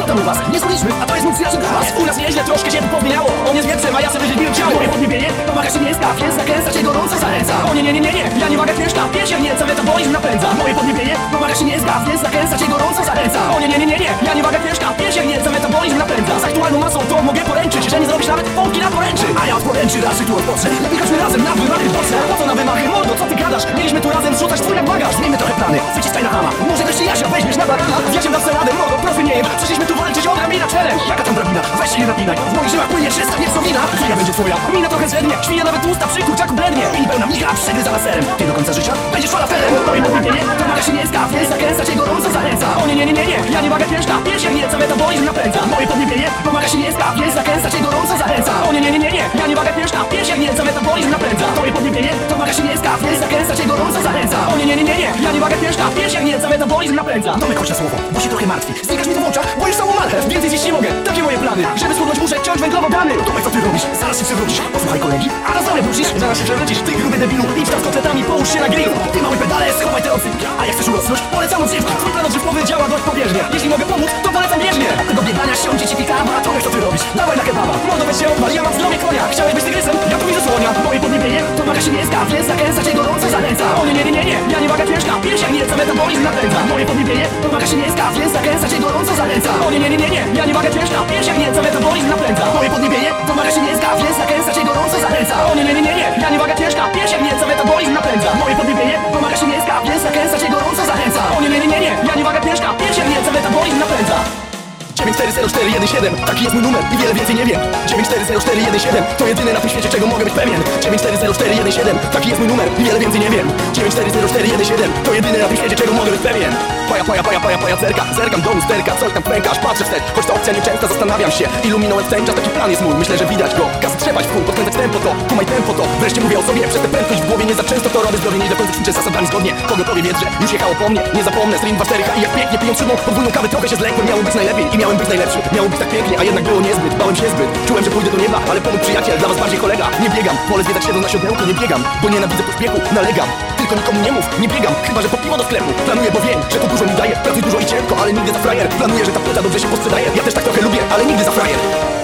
co tam u was? Nie zgodliśmy, a to jest mój przyjaciel was. U nas nieźle, troszkę się tu pozmieniało On jest wiercem, a ja sobie wyźwiłem ciało. Moje podniebienie, pomaga się nie jest więc zakręca cię gorąco zachęca O nie, nie, nie, nie, nie, ja nie mogę ciężka Pierś jak nieco, metabolizm napędza. Moje podniebienie, pomaga się nie jest więc zakręca cię gorąco zachęca O nie, nie, nie, nie, nie, ja nie mogę ciężka Pierś jak nieco, metabolizm napędza. Z aktualną masą to mogę poręczyć. Że nie zrobisz nawet połki na poręczy. A ja od poręczy raczej tu odpocznę. Lepiej chodźmy razem na wymachy boczne Po co na wymachy, mordo, co ty gadasz? Mieliśmy tu razem zrzucać twój jak Zmieńmy trochę plany, wyciskaj na hama. Może Jasia weźmiesz na barana radę, mordo, profy nie jem Przyszliśmy tu walczyć? O drabina czerem Jaka tam drabina? Weź się nie napinaj W moich żyłach płynie czysta wieprzowina Chwila będzie twoja, mina trochę zrednie Świnia nawet tłusta przy kurczaku blednie. I pełna micha przegryza laserem Ty do końca życia będziesz falafelem Moje podniebienie, to maga się nie skapnie Zakręca cię gorąco zachęca O nie, nie, nie, nie, nie, ja nie mogę pieszka. Pierś jak nieco, metabolizm napędza. Moje podniebienie, pomaga się nie skapnie Zakręca cię gorąco zachęca O nie, nie, nie, nie, nie, ja nie mogę pieszka. Pierś jak nieco, metabolizm napędza Podniebienie, pomaga się nie skapnie Zakręca cię gorąco zachęca O nie, nie, nie, nie, nie, ja nie mogę pieszka Pierś jak nieco, metabolizm napędza. Domek na słowo, bo się trochę martwi. Znikasz mi to w oczach, bo już całą marchew Więcej zjeść nie mogę, takie moje plany. Żeby schudnąć muszę ciąć węglowodany Tomek co ty robisz? Zaraz się przewrócisz. Posłuchaj kolegi, a na zdrowie wrócisz. Zaraz się przewrócisz, ty gruby debilu Idź tam z kotletami, połóż się na grillu. Ty mały pedale, schowaj te ocy A jak chcesz urosnąć, polecam odżywki Twój plan odżywkowy działa dość pobieżnie. Jeśli mogę pomóc, to polecam bieżnie. Tego biegania siądzie ci pikama Tomek co ty robisz? Dawaj na kebaba. Mordo weź się odwal, ja mam zdrowie konia. Chciałeś być jak nieco, metabolizm napędza Moje podniebienie, to maga się nie jest więc zakręca cię gorąco zachęca O nie, nie, nie, nie, nie, ja nie maga ciężka Pierś jak nieco, metabolizm napędza Moje podniebienie, to maga się nie jest więc zakręca cię gorąco zachęca O nie, nie, nie, nie, nie, ja nie maga ciężka Pierś jak nieco, metabolizm napędza Moje podniebienie, to maga się nie jest więc zakręca cię gorąco zachęca O nie, nie, nie, nie, nie, ja nie maga ciężka Pierś jak nieco, metabolizm napędza 9404117 Taki jest mój numer i wiele więcej nie wiem. 9404117 To jedyne na tym świecie czego mogę być pewien. 9404117 Taki jest mój numer i wiele więcej nie wiem. 9404117 To jedyne na tym świecie czego mogę być pewien Paja, paja, paja, paja, paja, zerka Zerkam do lusterka, coś tam pękasz Patrzę wstecz, choć ta opcja nieczęsta Zastanawiam się, ilu minąłem czas Taki plan jest mój, myślę, że widać go. Gaz trzepać w pół, podkręcać tempo to Kumaj tempo to, wreszcie mówię o sobie Przez tę prędkość w głowie nie za często to robię Zdrowie nie do końca ćwiczę zasadami zgodnie. Kogo powie wiedrze, już jechało po mnie Nie zapomnę, stream 2 4 i jak pięknie Pijąc siódmą podwójną kawę trochę się zlekłem Miało być najlepiej i miałem być najlepszy. Miało być tak pięknie, a jednak było niezbyt Bałem się zbyt, czułem, że pójdę do nieba Ale pomógł przyjaciel, dla was bardziej kolega. Nie biegam, zwiedzać na siodełko Nie biegam, bo nienawidzę pośpiechu, nalegam Nikomu nie mów, nie biegam Chyba, że po piwo do sklepu. Planuję, bo wiem, że to dużo mi daje Pracuj dużo i ciężko, ale nigdy za frajer. Planuję, że ta płyta dobrze się posprzedaje. Ja też tak trochę lubię, ale nigdy za frajer